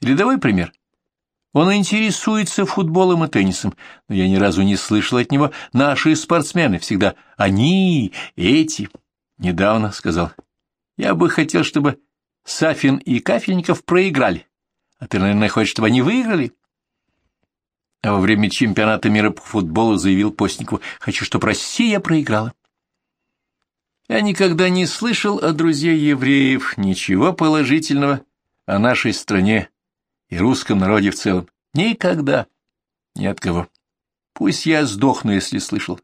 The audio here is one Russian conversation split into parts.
Рядовой пример. Он интересуется футболом и теннисом, но я ни разу не слышал от него «наши спортсмены», всегда «они», «эти». Недавно сказал, я бы хотел, чтобы Сафин и Кафельников проиграли. А ты, наверное, хочешь, чтобы они выиграли? А во время чемпионата мира по футболу заявил Постникову, хочу, чтобы Россия проиграла. Я никогда не слышал от друзей евреев ничего положительного о нашей стране и русском народе в целом. Никогда. Ни от кого. Пусть я сдохну, если слышал.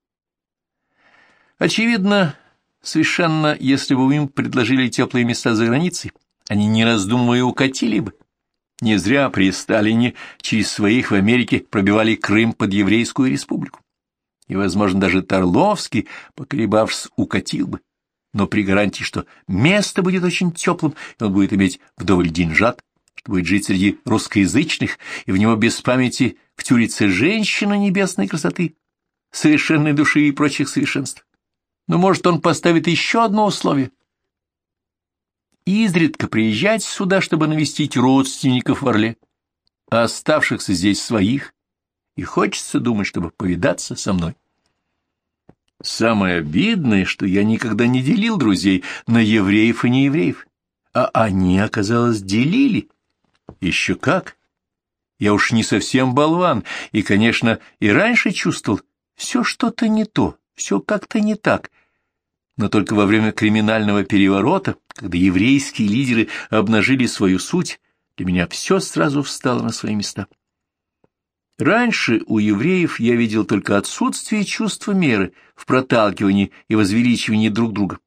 Очевидно, совершенно, если бы им предложили теплые места за границей, они, не раздумывая, укатили бы. Не зря при Сталине через своих в Америке пробивали Крым под Еврейскую республику. И, возможно, даже Торловский, поколебавшись, укатил бы. Но при гарантии, что место будет очень теплым, и он будет иметь вдоволь деньжат, что будет жить среди русскоязычных, и в него без памяти втюрится женщина небесной красоты, совершенной души и прочих совершенств. Но, может, он поставит еще одно условие. Изредка приезжать сюда, чтобы навестить родственников в Орле, а оставшихся здесь своих, и хочется думать, чтобы повидаться со мной. Самое обидное, что я никогда не делил друзей на евреев и неевреев, а они, оказалось, делили. Еще как! Я уж не совсем болван, и, конечно, и раньше чувствовал, все что-то не то, все как-то не так. Но только во время криминального переворота, когда еврейские лидеры обнажили свою суть, для меня все сразу встало на свои места. Раньше у евреев я видел только отсутствие чувства меры в проталкивании и возвеличивании друг друга.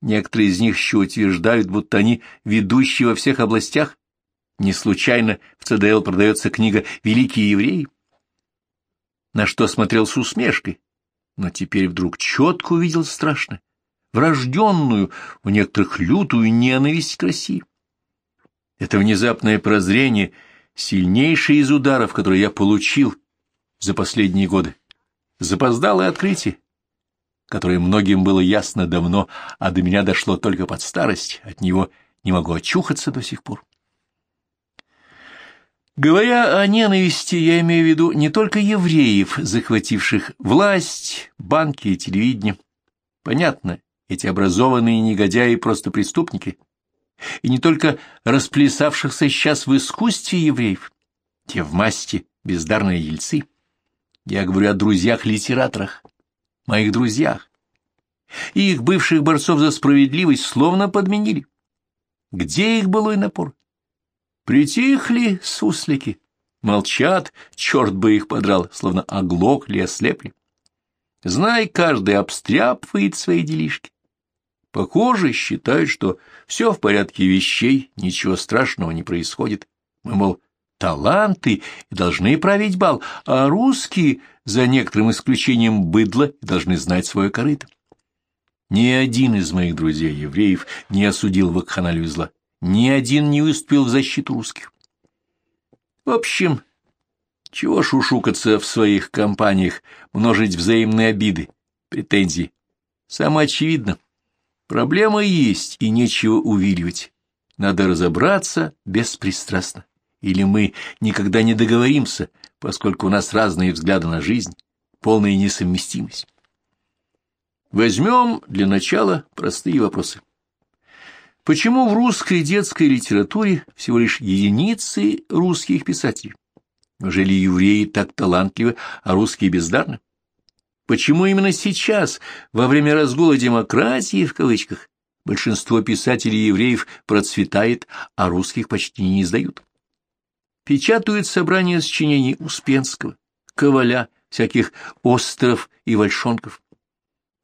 Некоторые из них еще утверждают, будто они ведущие во всех областях, не случайно в ЦДЛ продается книга «Великие евреи», на что смотрел с усмешкой, но теперь вдруг четко увидел страшно, врожденную, у некоторых лютую ненависть к России. Это внезапное прозрение — сильнейшее из ударов, которые я получил за последние годы. Запоздалое открытие, которое многим было ясно давно, а до меня дошло только под старость, от него не могу очухаться до сих пор. Говоря о ненависти, я имею в виду не только евреев, захвативших власть, банки и телевидение. Понятно, эти образованные негодяи просто преступники. И не только расплясавшихся сейчас в искусстве евреев, те в масти бездарные ельцы. Я говорю о друзьях-литераторах, моих друзьях. И их бывших борцов за справедливость словно подменили. Где их былой напор? Притихли суслики, молчат, черт бы их подрал, словно оглохли, ослепли. Знай, каждый обстряпывает свои делишки. Похоже, считают, что все в порядке вещей, ничего страшного не происходит. Мы, мол, таланты и должны править бал, а русские, за некоторым исключением быдло, должны знать свое корыто. Ни один из моих друзей-евреев не осудил вакханалию зла ни один не выступил в защиту русских. В общем, чего шушукаться в своих компаниях, множить взаимные обиды, претензии? Самое очевидно. Проблема есть, и нечего увиливать. Надо разобраться беспристрастно. Или мы никогда не договоримся, поскольку у нас разные взгляды на жизнь, полная несовместимость. Возьмем для начала простые вопросы. Почему в русской детской литературе всего лишь единицы русских писателей? Неужели евреи так талантливы, а русские бездарны? Почему именно сейчас, во время разгула демократии, в кавычках, большинство писателей евреев процветает, а русских почти не издают? Печатают собрания сочинений Успенского, Коваля, всяких остров и вальшонков.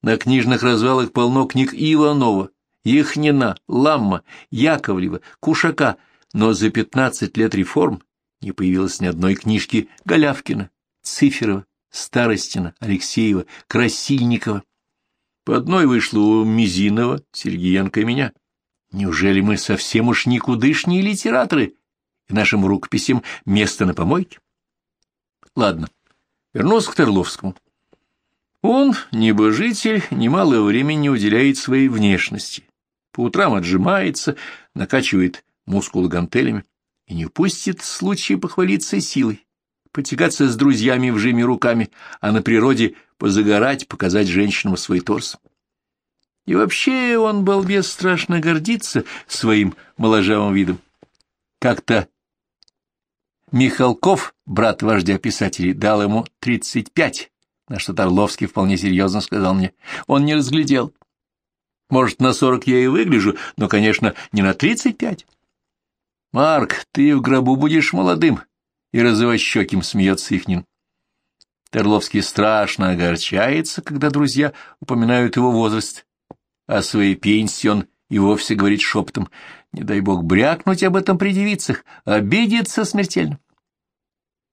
На книжных развалах полно книг Иванова, Яхнина, Ламма, Яковлева, Кушака, но за пятнадцать лет реформ не появилось ни одной книжки Голявкина, Циферова, Старостина, Алексеева, Красильникова. По одной вышло у Мизинова, Сергеенко и меня. Неужели мы совсем уж никудышние литераторы, и нашим рукописям место на помойке? Ладно, вернусь к Терловскому. Он, небожитель, немало времени уделяет своей внешности, по утрам отжимается, накачивает мускулы гантелями. и не упустит случая похвалиться силой, потягаться с друзьями в жиме руками, а на природе позагорать, показать женщинам свой торс. И вообще он, балбес, страшно гордится своим моложавым видом. Как-то Михалков, брат вождя писателей, дал ему тридцать пять, на что Торловский вполне серьезно сказал мне. Он не разглядел. Может, на сорок я и выгляжу, но, конечно, не на тридцать пять. Марк, ты в гробу будешь молодым, и розовощеким смеется Ихнин. Торловский страшно огорчается, когда друзья упоминают его возраст. О своей пенсии он и вовсе говорит шепотом. Не дай бог брякнуть об этом при девицах, обидеться смертельно.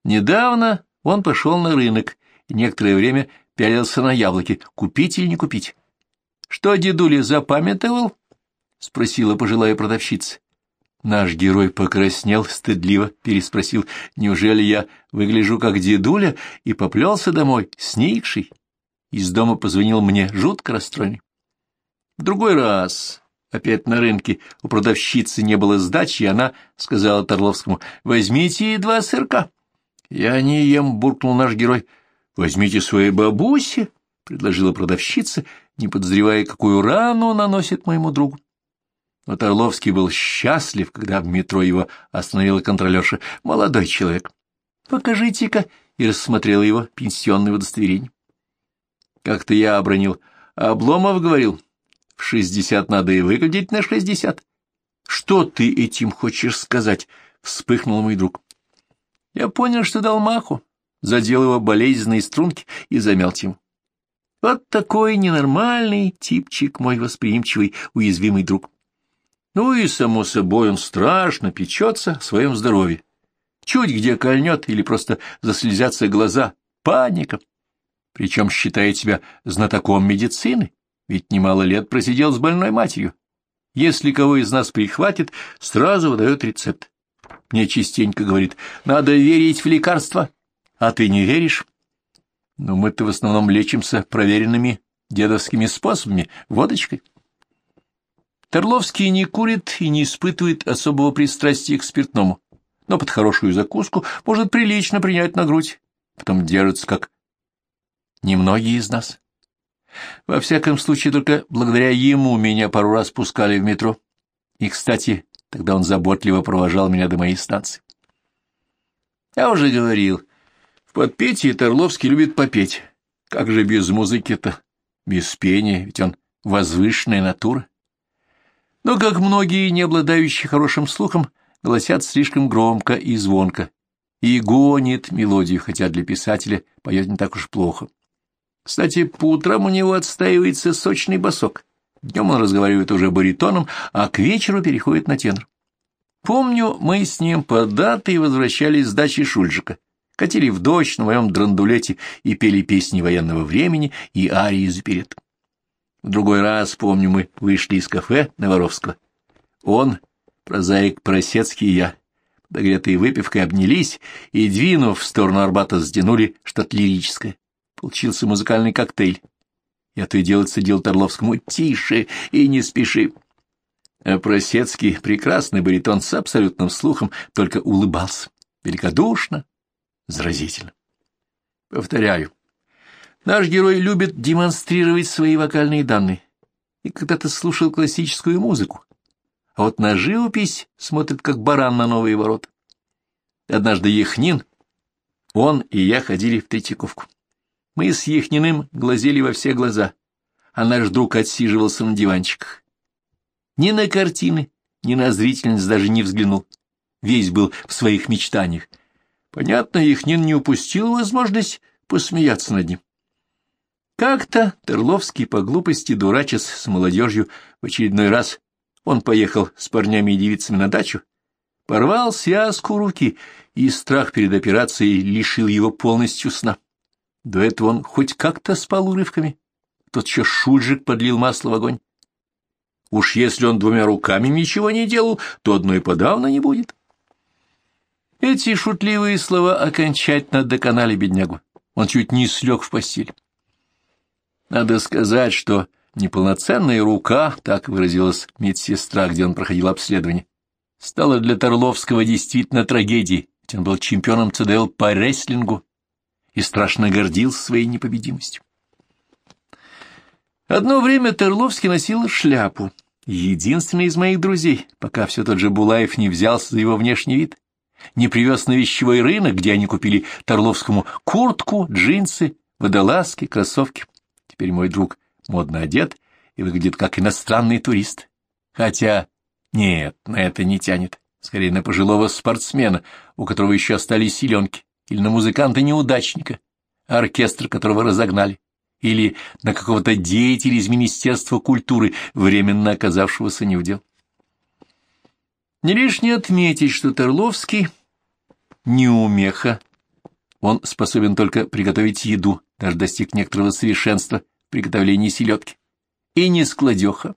Недавно он пошел на рынок и некоторое время пялился на яблоки, купить или не купить. — Что дедуля запамятовал? — спросила пожилая продавщица. Наш герой покраснел, стыдливо переспросил, неужели я выгляжу как дедуля, и поплелся домой, сникший. Из дома позвонил мне, жутко расстроенный. В другой раз, опять на рынке, у продавщицы не было сдачи, и она сказала Торловскому, «Возьмите два сырка». «Я не ем», — буркнул наш герой. «Возьмите своей бабусе», — предложила продавщица, не подозревая, какую рану наносит моему другу. Но Торловский был счастлив, когда в метро его остановила контролерша. «Молодой человек, покажите-ка», — и рассмотрела его пенсионное удостоверение. Как-то я обронил. Обломов говорил, в шестьдесят надо и выглядеть на шестьдесят. Что ты этим хочешь сказать? Вспыхнул мой друг. Я понял, что дал маху, задел его болезненные струнки и замял ему. Вот такой ненормальный типчик мой восприимчивый, уязвимый друг. Ну и, само собой, он страшно печется о своем здоровье. Чуть где кольнет или просто заслезятся глаза. Паника. Причем считает себя знатоком медицины ведь немало лет просидел с больной матерью. Если кого из нас прихватит, сразу выдает рецепт. Мне частенько говорит, надо верить в лекарства, а ты не веришь? Но мы-то в основном лечимся проверенными дедовскими способами, водочкой. Торловский не курит и не испытывает особого пристрастия к спиртному, но под хорошую закуску может прилично принять на грудь, потом держится, как немногие из нас. Во всяком случае, только благодаря ему меня пару раз пускали в метро. И, кстати, тогда он заботливо провожал меня до моей станции. Я уже говорил, в подпетии Торловский любит попеть. Как же без музыки-то, без пения, ведь он возвышенная натура. Но, как многие, не обладающие хорошим слухом, голосят слишком громко и звонко, и гонит мелодию, хотя для писателя поет не так уж плохо. Кстати, по утрам у него отстаивается сочный босок. Днем он разговаривает уже баритоном, а к вечеру переходит на тенор. Помню, мы с ним по дате возвращались с дачи Шульжика, катили в дождь на моем драндулете и пели песни военного времени и арии из оперет. В другой раз, помню, мы вышли из кафе Новоровского. Он, прозаик Просецкий и я, догретые выпивкой обнялись и, двинув в сторону Арбата, сдянули что-то лирическое получился музыкальный коктейль. Я то и дело цедил Торловскому «Тише и не спеши». А Просецкий, прекрасный баритон с абсолютным слухом, только улыбался. Великодушно, заразительно. Повторяю, наш герой любит демонстрировать свои вокальные данные. И когда-то слушал классическую музыку. А вот на живопись смотрит, как баран на новые ворота. Однажды Яхнин, он и я ходили в Третьяковку. Мы с Ехниным глазели во все глаза, а наш друг отсиживался на диванчиках. Ни на картины, ни на зрительность даже не взглянул. Весь был в своих мечтаниях. Понятно, Ехнин не упустил возможность посмеяться над ним. Как-то Терловский по глупости дурачась с молодежью в очередной раз он поехал с парнями и девицами на дачу, порвал связку руки, и страх перед операцией лишил его полностью сна. До этого он хоть как-то спал урывками. Тот еще Шульжик подлил масло в огонь. Уж если он двумя руками ничего не делал, то одной подавно не будет. Эти шутливые слова окончательно доконали беднягу. Он чуть не слег в постель. Надо сказать, что неполноценная рука, так выразилась медсестра, где он проходил обследование, стало для Торловского действительно трагедией, ведь он был чемпионом ЦДЛ по рестлингу и страшно гордился своей непобедимостью. Одно время Терловский носил шляпу. Единственный из моих друзей, пока все тот же Булаев не взялся за его внешний вид, не привез на вещевой рынок, где они купили Торловскому куртку, джинсы, водолазки, кроссовки. Теперь мой друг модно одет и выглядит как иностранный турист. Хотя нет, на это не тянет. Скорее, на пожилого спортсмена, у которого еще остались силенки, или на музыканта-неудачника, оркестр которого разогнали, или на какого-то деятеля из Министерства культуры, временно оказавшегося не в дел. Не лишне отметить, что Терловский не умеха. Он способен только приготовить еду, даже достиг некоторого совершенства в приготовлении селедки. И не складеха.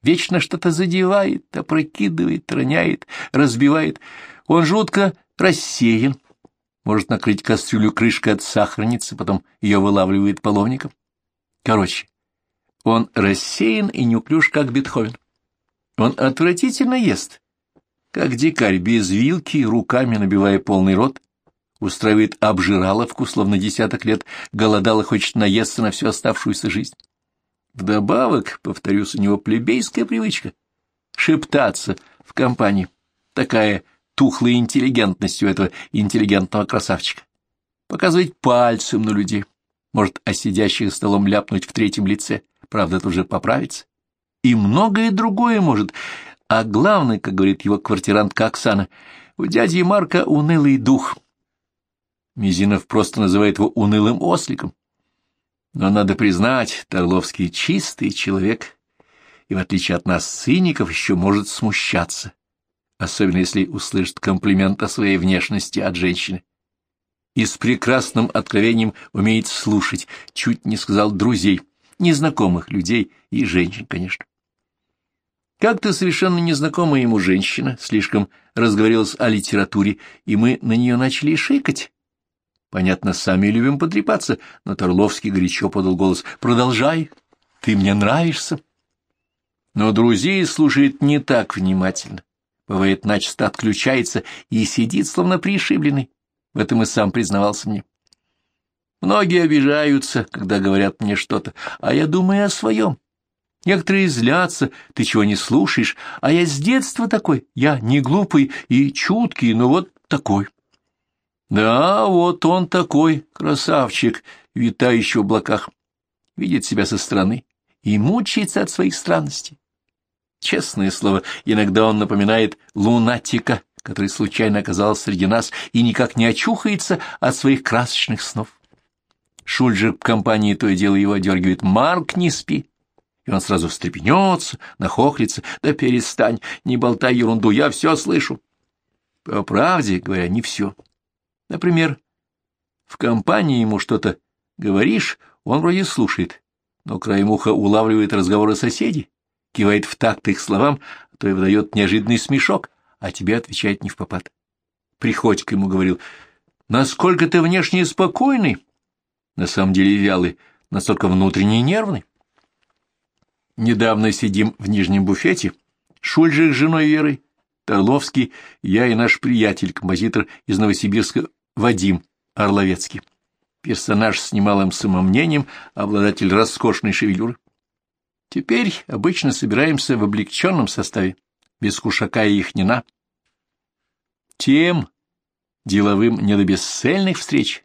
Вечно что-то задевает, опрокидывает, роняет, разбивает. Он жутко рассеян, может накрыть кастрюлю крышкой от сахарницы, потом ее вылавливает половником. Короче, он рассеян и неуклюж, как Бетховен. Он отвратительно ест, как дикарь, без вилки, руками набивая полный рот, устраивает обжираловку, словно десяток лет голодал и хочет наесться на всю оставшуюся жизнь. Вдобавок, повторюсь, у него плебейская привычка — шептаться в компании. Такая тухлая интеллигентность у этого интеллигентного красавчика. Показывать пальцем на людей. Может, о сидящих столом ляпнуть в третьем лице. Правда, тут же поправится. И многое другое может. А главное, как говорит его квартирантка Оксана, у дяди Марка унылый дух. Мизинов просто называет его унылым осликом. Но надо признать, Торловский чистый человек, и, в отличие от нас, циников, еще может смущаться особенно если услышит комплимент о своей внешности от женщины. И с прекрасным откровением умеет слушать, чуть не сказал друзей, незнакомых людей и женщин, конечно. Как-то совершенно незнакомая ему женщина слишком разговорилась о литературе, и мы на нее начали шикать. Понятно, сами любим потрепаться, но Торловский горячо подал голос. «Продолжай, ты мне нравишься». Но друзей слушает не так внимательно бывает, начисто отключается и сидит, словно пришибленный. В этом и сам признавался мне. Многие обижаются, когда говорят мне что-то, а я думаю о своем. Некоторые злятся, ты чего не слушаешь, а я с детства такой, я не глупый и чуткий, но вот такой. Да, вот он такой, красавчик, витающий в облаках, видит себя со стороны и мучается от своих странностей. Честное слово, иногда он напоминает лунатика, который случайно оказался среди нас и никак не очухается от своих красочных снов. Шульджер в компании то и дело его одергивает «Марк, не спи!» И он сразу встрепенется, нахохлится. «Да перестань, не болтай ерунду, я все слышу». По правде говоря, не все. Например, в компании ему что-то говоришь, он вроде слушает, но краем уха улавливает разговоры соседей кивает в такт их словам, а то и выдает неожиданный смешок, а тебе отвечает не в попад. Приходько ему говорил, насколько ты внешне спокойный, на самом деле вялый, настолько внутренне нервный. Недавно сидим в нижнем буфете, Шульжик с женой Верой, Торловский, я и наш приятель, композитор из Новосибирска Вадим Орловецкий. Персонаж с немалым самомнением, обладатель роскошной шевелюры. Теперь обычно собираемся в облегченном составе, без кушака и ихнина. Тем деловым не до бесцельных встреч.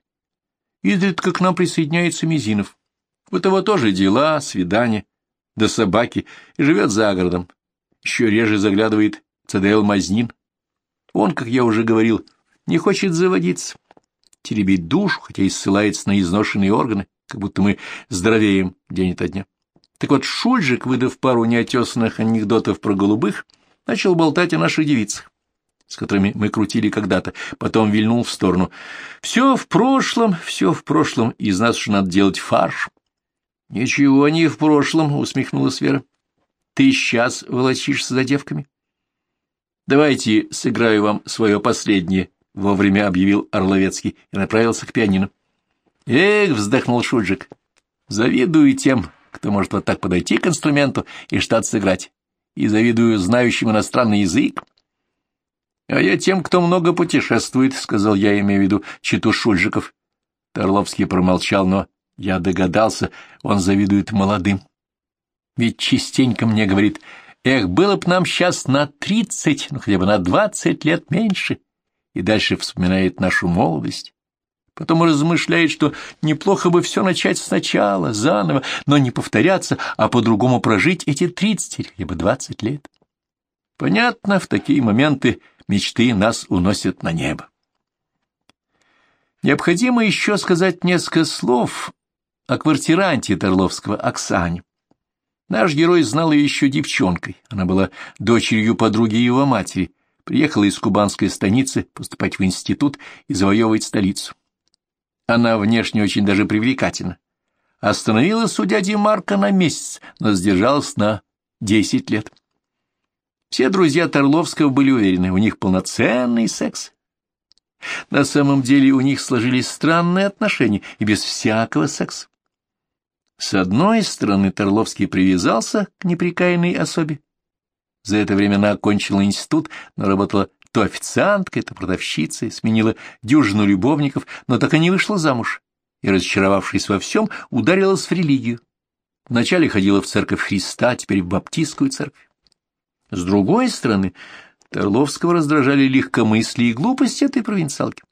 Изредка к нам присоединяется Мизинов. У того тоже дела, свидания, до собаки, и живет за городом. Еще реже заглядывает ЦДЛ Мазнин. Он, как я уже говорил, не хочет заводиться, теребить душу, хотя и ссылается на изношенные органы, как будто мы здоровеем день ото дня. Так вот, Шульжик, выдав пару неотесанных анекдотов про голубых, начал болтать о наших девицах, с которыми мы крутили когда-то, потом вильнул в сторону. Все в прошлом, все в прошлом, из нас уж надо делать фарш. — Ничего не в прошлом, — усмехнулась Вера. — Ты сейчас волочишься за девками? — Давайте сыграю вам свое последнее, — вовремя объявил Орловецкий и направился к пианино. — Эх, — вздохнул Шульжик, — завидую тем, кто может вот так подойти к инструменту и штат сыграть, и завидую знающим иностранный язык. — А я тем, кто много путешествует, — сказал я, имея в виду читу Шульжиков. Торловский промолчал, но я догадался, он завидует молодым. Ведь частенько мне говорит, эх, было б нам сейчас на тридцать, ну хотя бы на двадцать лет меньше, и дальше вспоминает нашу молодость. Потом размышляет, что неплохо бы все начать сначала, заново, но не повторяться, а по-другому прожить эти тридцать или хотя бы двадцать лет. Понятно, в такие моменты мечты нас уносят на небо. Необходимо еще сказать несколько слов о квартиранте Торловского Оксане. Наш герой знал ее еще девчонкой. Она была дочерью подруги его матери, приехала из кубанской станицы поступать в институт и завоевывать столицу. Она внешне очень даже привлекательна. Остановилась у дяди Марка на месяц, но сдержалась на десять лет. Все друзья Торловского были уверены, у них полноценный секс. На самом деле у них сложились странные отношения и без всякого секса. С одной стороны, Торловский привязался к неприкаянной особе. За это время она окончила институт, но работала то официанткой, то продавщицей, сменила дюжину любовников, но так и не вышла замуж, и, разочаровавшись во всем, ударилась в религию. Вначале ходила в церковь Христа, теперь в баптистскую церковь. С другой стороны, Торловского раздражали легкомыслие и глупость этой провинциалки.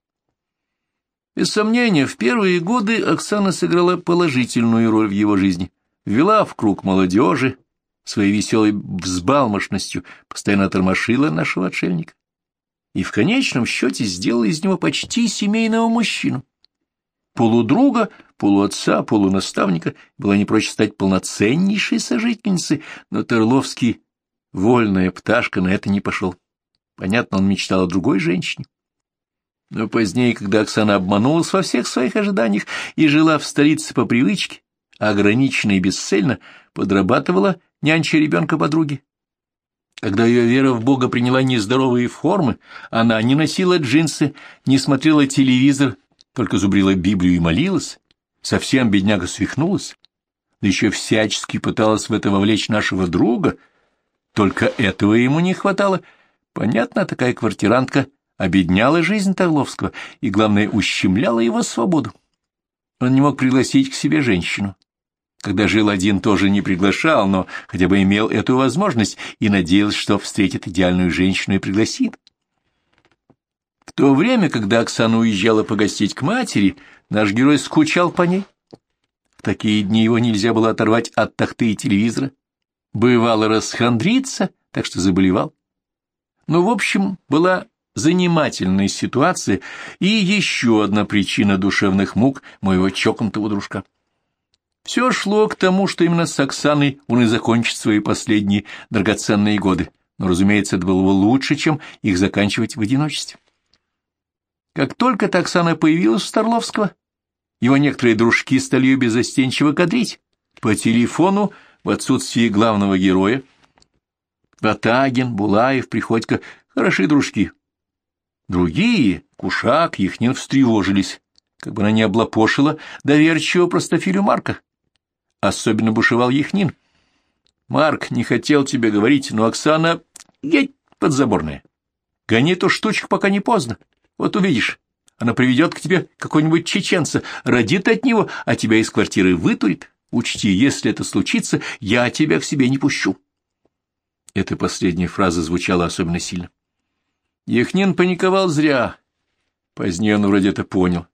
Без сомнения, в первые годы Оксана сыграла положительную роль в его жизни, ввела в круг молодежи, своей веселой взбалмошностью постоянно тормошила нашего отшельника и в конечном счете сделала из него почти семейного мужчину. Полудруга, полуотца, полунаставника была не прочь стать полноценнейшей сожительницей, но Терловский, вольная пташка, на это не пошел. Понятно, он мечтал о другой женщине. Но позднее, когда Оксана обманулась во всех своих ожиданиях и жила в столице по привычке, ограниченно и бесцельно, подрабатывала нянча ребенка подруги. Когда ее вера в Бога приняла нездоровые формы, она не носила джинсы, не смотрела телевизор, только зубрила Библию и молилась, совсем бедняга свихнулась, да еще всячески пыталась в это вовлечь нашего друга, только этого ему не хватало. Понятно, такая квартирантка обедняла жизнь Торловского и, главное, ущемляла его свободу. Он не мог пригласить к себе женщину. Когда жил один, тоже не приглашал, но хотя бы имел эту возможность и надеялся, что встретит идеальную женщину и пригласит. В то время, когда Оксана уезжала погостить к матери, наш герой скучал по ней. В такие дни его нельзя было оторвать от тахты и телевизора. Бывало расхандриться, так что заболевал. Но, в общем, была занимательная ситуация и еще одна причина душевных мук моего чокнутого дружка. Все шло к тому, что именно с Оксаной он и закончит свои последние драгоценные годы, но, разумеется, это было бы лучше, чем их заканчивать в одиночестве. Как только Оксана появилась у Старловского, его некоторые дружки стали ее безостенчиво кадрить. По телефону, в отсутствии главного героя, Ватагин, Булаев, Приходько — хорошие дружки. Другие, Кушак, Яхнин, встревожились, как бы она не облапошила доверчивого простофилю Марка. Особенно бушевал Яхнин. Марк не хотел тебе говорить, но Оксана едь подзаборная. Гони эту штучку, пока не поздно. Вот увидишь, она приведет к тебе какого-нибудь чеченца, родит от него, а тебя из квартиры вытурит. Учти, если это случится, я тебя к себе не пущу. Эта последняя фраза звучала особенно сильно. Яхнин паниковал зря. Позднее он вроде это понял.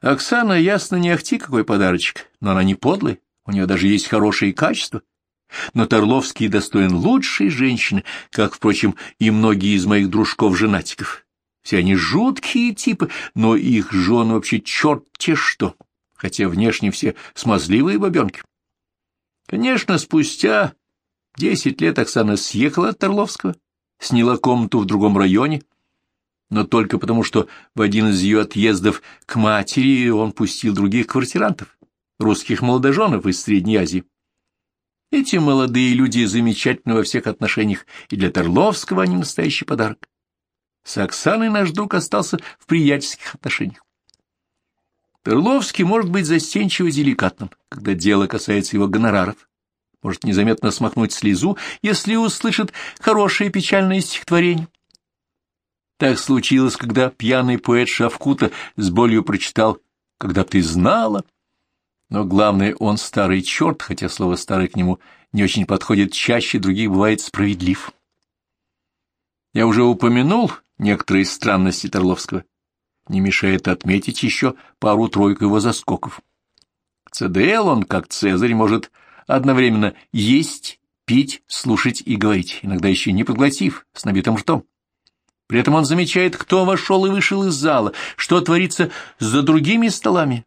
Оксана, ясно, не ахти какой подарочек, но она не подлая, у нее даже есть хорошие качества. Но Торловский достоин лучшей женщины, как, впрочем, и многие из моих дружков-женатиков. Все они жуткие типы, но их жены вообще черт-те что, хотя внешне все смазливые бабенки. Конечно, спустя десять лет Оксана съехала от Торловского, сняла комнату в другом районе, но только потому, что в один из ее отъездов к матери он пустил других квартирантов русских молодоженов из Средней Азии. Эти молодые люди замечательны во всех отношениях, и для Торловского они настоящий подарок. С Оксаной наш друг остался в приятельских отношениях. Торловский может быть застенчиво деликатным, когда дело касается его гонораров, может незаметно смахнуть слезу, если услышит хорошее печальное стихотворение. Так случилось, когда пьяный поэт Шавкута с болью прочитал «Когда ты знала». Но главное, он старый черт, хотя слово «старый» к нему не очень подходит, чаще других бывает справедлив. Я уже упомянул некоторые странности Торловского. Не мешает отметить еще пару-тройку его заскоков. ЦДЛ он, как Цезарь, может одновременно есть, пить, слушать и говорить, иногда еще не проглотив, с набитым ртом. При этом он замечает, кто вошел и вышел из зала, что творится за другими столами,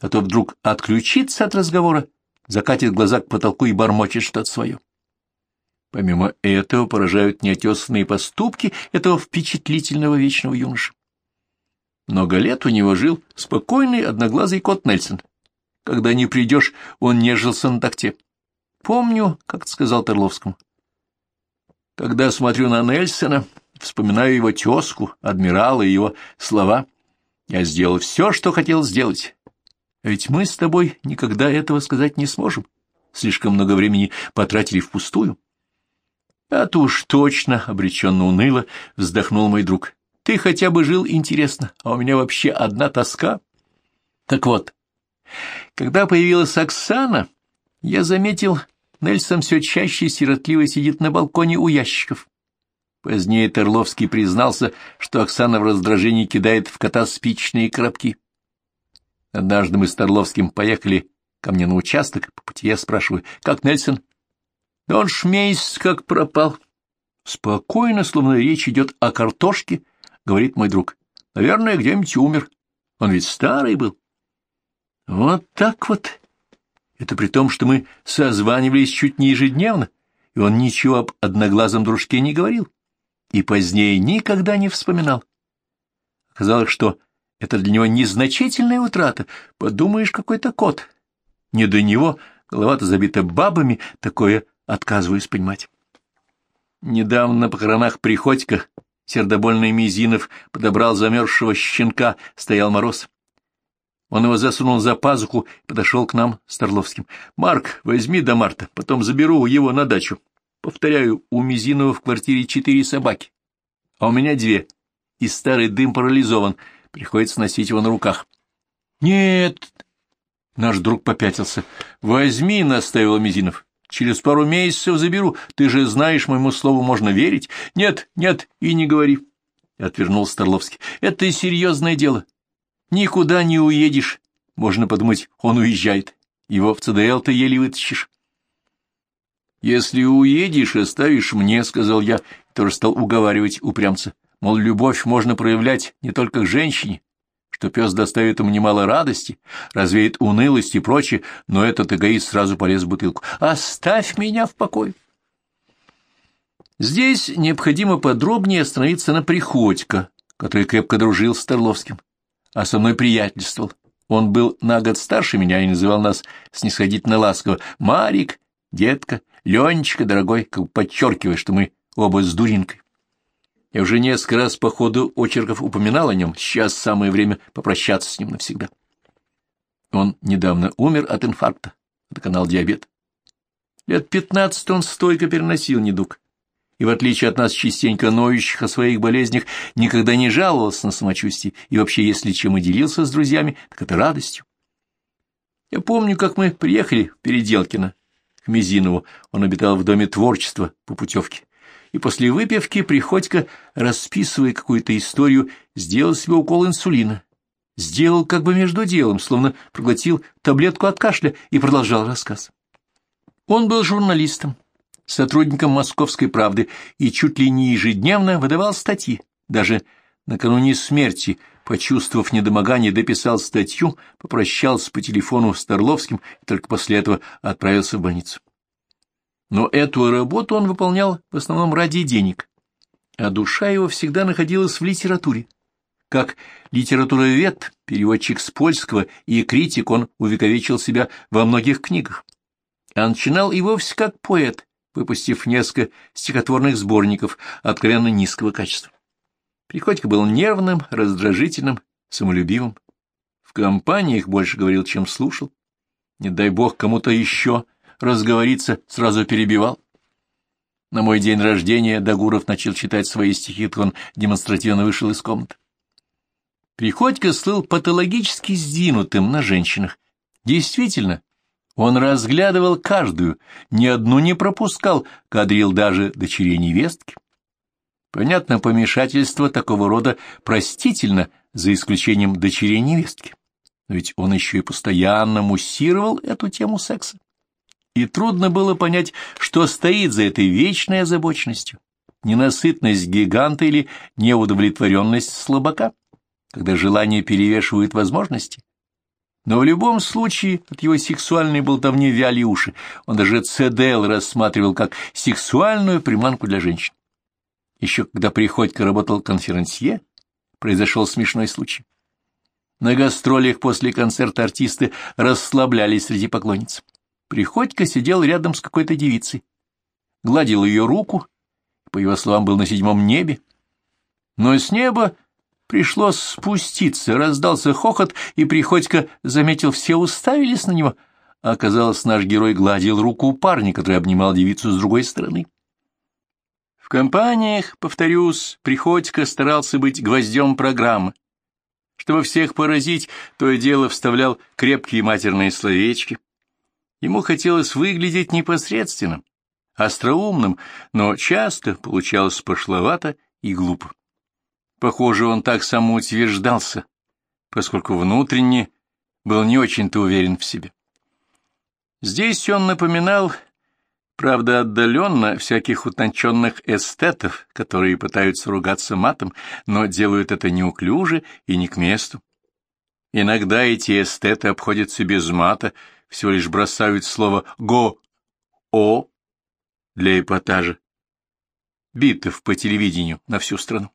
а то вдруг отключится от разговора, закатит глаза к потолку и бормочет что-то свое. Помимо этого поражают неотесанные поступки этого впечатлительного вечного юноши. Много лет у него жил спокойный одноглазый кот Нельсон. Когда не придешь, он нежился на такте. Помню, как сказал Торловскому. Когда смотрю на Нельсона, вспоминаю его тезку, адмирала и его слова. Я сделал все, что хотел сделать. Ведь мы с тобой никогда этого сказать не сможем. Слишком много времени потратили впустую. А то уж точно, обреченно уныло, вздохнул мой друг. Ты хотя бы жил интересно, а у меня вообще одна тоска. Так вот, когда появилась Оксана, я заметил, Нельсон все чаще сиротливо сидит на балконе у ящиков. Позднее Терловский признался, что Оксана в раздражении кидает в кота спичные коробки. Однажды мы с Торловским поехали ко мне на участок, по пути я спрашиваю, как Нельсон? Да он шмейс как пропал. Спокойно, словно речь идет о картошке, говорит мой друг. Наверное, где-нибудь умер. Он ведь старый был. Вот так вот. Это при том, что мы созванивались чуть не ежедневно, и он ничего об одноглазом дружке не говорил, и позднее никогда не вспоминал. Оказалось, что это для него незначительная утрата. Подумаешь, какой-то кот. Не до него, голова-то забита бабами, такое отказываюсь понимать. Недавно на похоронах Приходько сердобольный Мизинов подобрал замерзшего щенка, стоял мороз. Он его засунул за пазуху и подошел к нам с Торловским. «Марк, возьми до марта, потом заберу его на дачу. Повторяю, у Мизинова в квартире четыре собаки, а у меня две, и старый дым парализован, приходится носить его на руках». «Нет!» — наш друг попятился. «Возьми», — наставил Мизинов. «Через пару месяцев заберу. Ты же знаешь, моему слову можно верить». «Нет, нет, и не говори», — отвернул Старловский. «Это серьезное дело. Никуда не уедешь. Можно подумать, он уезжает. Его в ЦДЛ ты еле вытащишь. «Если уедешь, оставишь мне», — сказал я, тоже стал уговаривать упрямца. Мол, любовь можно проявлять не только к женщине, что пес доставит ему немало радости, развеет унылость и прочее, но этот эгоист сразу полез в бутылку. «Оставь меня в покое!» Здесь необходимо подробнее остановиться на Приходько, который крепко дружил с Торловским а со мной приятельствовал. Он был на год старше меня и называл нас снисходительно ласково «Марик», «Детка», «Ленечка, дорогой», как подчеркивая, что мы оба с дуринкой. Я уже несколько раз по ходу очерков упоминал о нем, сейчас самое время попрощаться с ним навсегда. Он недавно умер от инфаркта, это канал диабет. Лет пятнадцать он стойко переносил недуг и, в отличие от нас, частенько ноющих о своих болезнях, никогда не жаловался на самочувствие, и вообще, если чем и делился с друзьями, так это радостью. Я помню, как мы приехали в Переделкино к Мизинову, он обитал в Доме творчества по путевке, и после выпивки Приходько, расписывая какую-то историю, сделал себе укол инсулина. Сделал как бы между делом, словно проглотил таблетку от кашля и продолжал рассказ. Он был журналистом, сотрудником «Московской правды» и чуть ли не ежедневно выдавал статьи. Даже накануне смерти, почувствовав недомогание, дописал статью, попрощался по телефону с Торловским и только после этого отправился в больницу. Но эту работу он выполнял в основном ради денег, а душа его всегда находилась в литературе. Как литературовед, переводчик с польского и критик, он увековечил себя во многих книгах. А начинал и вовсе как поэт, выпустив несколько стихотворных сборников откровенно низкого качества. Приходько был нервным, раздражительным, самолюбивым. В компаниях больше говорил, чем слушал. Не дай бог кому-то еще разговориться, сразу перебивал. На мой день рождения Дагуров начал читать свои стихи, то он демонстративно вышел из комнаты. Приходько слыл патологически сдвинутым на женщинах. Действительно, он разглядывал каждую, ни одну не пропускал, кадрил даже дочерей невестки. Понятно, помешательство такого рода простительно, за исключением дочерей невестки. Но ведь он еще и постоянно муссировал эту тему секса. И трудно было понять, что стоит за этой вечной озабоченностью. Ненасытность гиганта или неудовлетворенность слабака, когда желание перевешивает возможности. Но в любом случае от его сексуальной болтовни вяли уши. Он даже ЦДЛ рассматривал как сексуальную приманку для женщин. Еще когда Приходько работал конферансье, произошел смешной случай. На гастролях после концерта артисты расслаблялись среди поклонниц. Приходько сидел рядом с какой-то девицей, гладил ее руку, по его словам, был на седьмом небе. Но с неба пришлось спуститься, раздался хохот, и Приходько заметил, все уставились на него, а оказалось, наш герой гладил руку парня, который обнимал девицу с другой стороны. В компаниях, повторюсь, Приходько старался быть гвоздем программы. Чтобы всех поразить, то и дело вставлял крепкие матерные словечки. Ему хотелось выглядеть непосредственным, остроумным, но часто получалось пошловато и глупо. Похоже, он так самоутверждался, поскольку внутренне был не очень-то уверен в себе. Здесь он напоминал, правда отдаленно, всяких утонченных эстетов, которые пытаются ругаться матом, но делают это неуклюже и не к месту. Иногда эти эстеты обходятся без мата, всего лишь бросают слово «го-о» для эпатажа. Битов по телевидению на всю страну.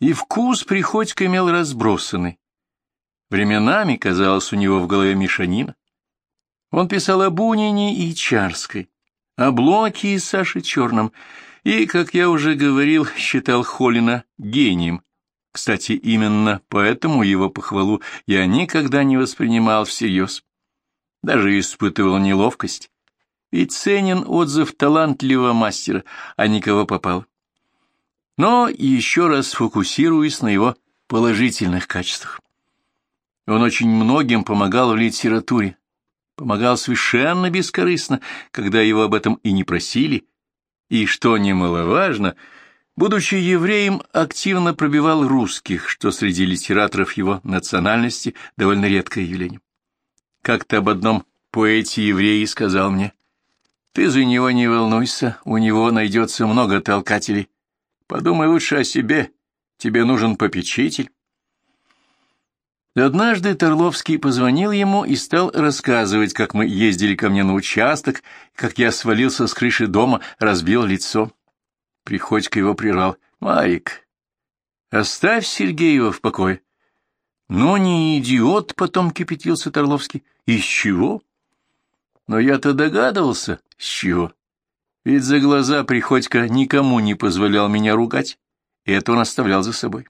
И вкус Приходько имел разбросанный. Временами, казалось, у него в голове мешанина. Он писал о Бунине и Чарской, о Блоке и Саше Черном, и, как я уже говорил, считал Холина гением. Кстати, именно поэтому его похвалу я никогда не воспринимал всерьез. Даже испытывал неловкость. Ведь ценен отзыв талантливого мастера, а никого попал но еще раз фокусируясь на его положительных качествах. Он очень многим помогал в литературе, помогал совершенно бескорыстно, когда его об этом и не просили, и, что немаловажно, будучи евреем, активно пробивал русских, что среди литераторов его национальности довольно редкое явление. Как-то об одном поэте-евреи сказал мне, «Ты за него не волнуйся, у него найдется много толкателей, Подумай лучше о себе. Тебе нужен попечитель. Однажды Торловский позвонил ему и стал рассказывать, как мы ездили ко мне на участок, как я свалился с крыши дома, разбил лицо. Приходько его прервал. «Марик, оставь Сергеева в покое». «Но не идиот», — потом кипятился Торловский. «Из чего?» «Но я-то догадывался, с чего». Ведь за глаза Приходько никому не позволял меня ругать, и это он оставлял за собой.